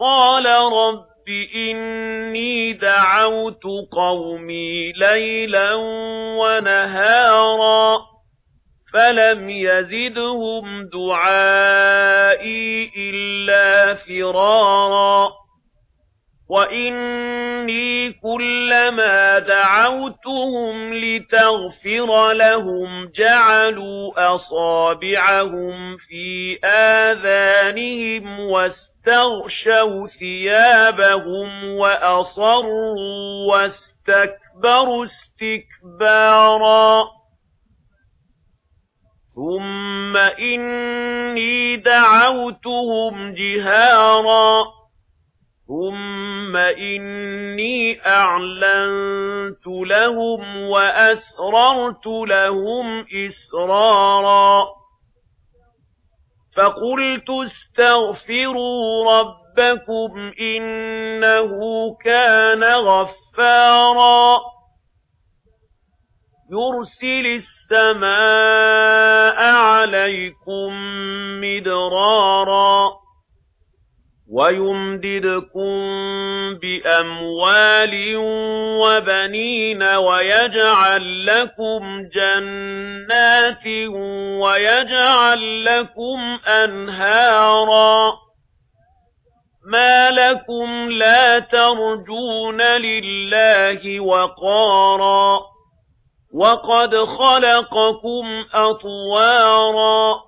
قَالَ رَبِّ إِنِّي دَعَوْتُ قَوْمِي لَيْلًا وَنَهَارًا فَلَمْ يَزِدْهُمْ دُعَائِي إِلَّا فِرَارًا وَإِنِّي كُلَّمَا دَعَوْتُهُمْ لِتَغْفِرَ لَهُمْ جَعَلُوا أَصَابِعَهُمْ فِي آذَانِهِمْ وَ اسْتَغْشَوْا ثِيَابَهُمْ وَأَصَرُّوا وَاسْتَكْبَرُوا اسْتِكْبَارًا. ثُمَّ إِنِّي دَعَوْتُهُمْ جِهَارًا. ثُمَّ إِنِّي أَعْلَنتُ لَهُمْ وَأَسْرَرْتُ لَهُمْ إِسْرَارًا. فَقُلْتُ اسْتَغْفِرُوا رَبَّكُمْ إِنَّهُ كَانَ غَفَّارًا يُرْسِلِ السَّمَاءَ عَلَيْكُمْ مِدْرَارًا وَيُمْدِدْكُمْ بِأَمْوَالٍ وَبَنِينَ وَيَجْعَل لَّكُمْ جَنَّاتٍ وَيَجْعَل لَّكُمْ أَنْهَارًا مَا لَكُمْ لَا تَرْجُونَ لِلَّهِ وَقَارًا وَقَدْ خَلَقَكُمْ أَطْوَارًا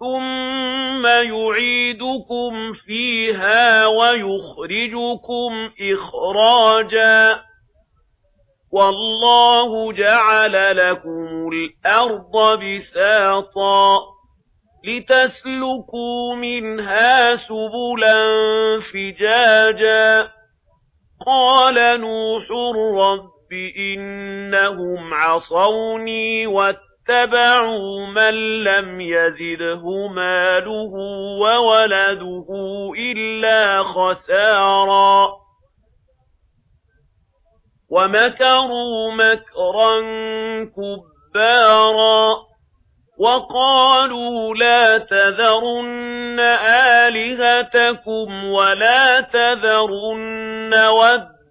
ثُمَّ يُعِيدُكُمْ فِيهَا وَيُخْرِجُكُمْ إِخْرَاجًا وَاللَّهُ جَعَلَ لَكُمُ الْأَرْضَ بِسَاطًا لِتَسْلُكُوا مِنْهَا سُبُلًا فِجَاجًا قَالَ نُوحٌ رَبِّ إِنَّهُمْ عَصَوْنِي وَاتَّبَعُوا اتبعوا من لم يزده ماله وولده إلا خسارا. ومكروا مكرا كبارا. وقالوا لا تذرن آلهتكم ولا تذرن ود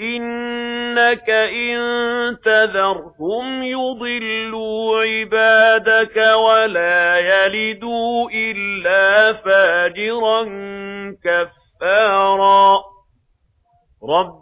إِنَّكَ إِن تَذَرْهُمْ يُضِلُّوا عِبَادَكَ وَلَا يَلِدُوا إِلَّا فَاجِرًا كَفَّارًا رَبِّ